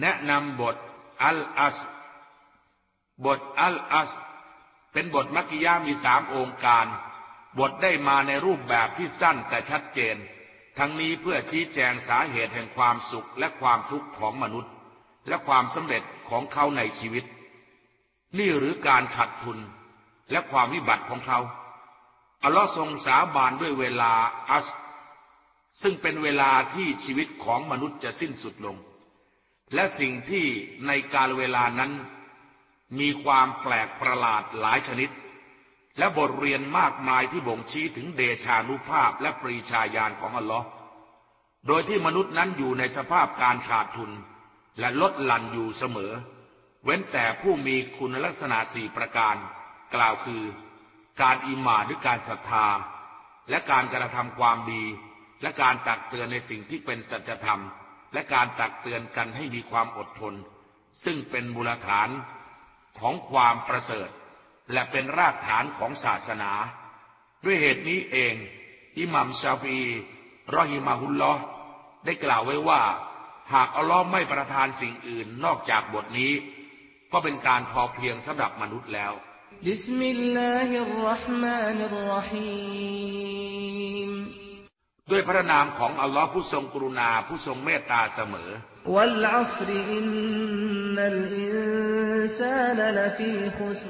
แนะนำบทอัลอัส บทอัลอัส เป็นบทมักกิยามีสามองค์การ บทได้มาในรูปแบบที่สั้นแต่ชัดเจน ทั้งนี้เพื่อชี้แจงสาเหตุแห่งความสุขและความทุกข์ของมนุษย์ และความสำเร็จของเขาในชีวิต นี่หรือการขัดทุนและความวิบัติของเขาอัลลอฮ์ทรงสาบานด้วยเวลาอัส ซึ่งเป็นเวลาที่ชีวิตของมนุษย์จะสิ้นสุดลง และสิ่งที่ในการเวลานั้น มีความแปลกประหลาดหลายชนิด และบทเรียนมากมายที่บ่งชี้ถึงเดชานุภาพและปรีชาญาณของอัลลอฮ์โดยที่มนุษย์นั้นอยู่ในสภาพการขาดทุน และลดหลั่นอยู่เสมอ เว้นแต่ผู้มีคุณลักษณะสี่ประการ กล่าวคือ การอิมาด้วยการศรัทธา และการกระทำความดี และการตักเตือนในสิ่งที่เป็นสัจธรรม และการตักเตือนกันให้มีความอดทน ซึ่งเป็นมูลฐานของความประเสริฐ และเป็นรากฐานของศาสนา ด้วยเหตุนี้เอง อิหมัมชาฟีรอฮิมาฮุลลอได้กล่าวไว้ว่า หากอัลลอฮ์ไม่ประทานสิ่งอื่นนอกจากบทนี้ ก็เป็นการพอเพียงสำหรับมนุษย์แล้วبسم الله الرحمن الرحيم ด้วยพระนามของอัลลอฮ์ผู้ทรงกรุณาผู้ทรงเมตตาเสมอوالعصر إن الإنسان لفي خسر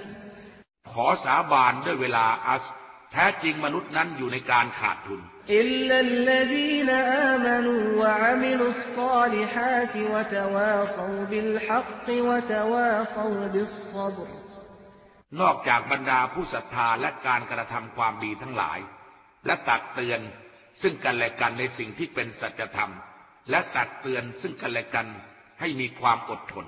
ขอสาบานด้วยเวลาอัสแท้จริงมนุษย์นั้นอยู่ในการขาดทุนإلا الذين آمنوا وعملوا الصالحات وتواصوا بالحق وتواصوا بالصبرนอกจากบรรดาผู้ศรัทธาและการกระทำความดีทั้งหลาย และตักเตือน ซึ่งกันและกันในสิ่งที่เป็นสัจธรรม และตัดเตือนซึ่งกันและกันให้มีความอดทน